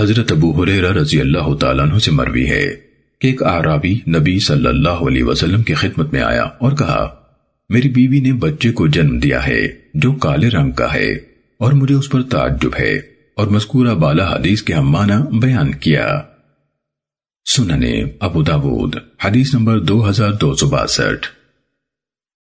حضرت ابو حریرہ رضی اللہ تعالیٰ عنہ سے مروی ہے کہ ایک آرابی نبی صلی اللہ علیہ وسلم کی خدمت میں آیا اور کہا، میری بیوی نے بچے کو جنم دیا ہے جو کالے رنگ کا ہے اور مجھے اس پر تعجب ہے اور مذکورہ بالا حدیث کے ہم معنی بیان کیا۔ سننے ابو داود، حدیث نمبر دو ہزار دو سو باسٹھ۔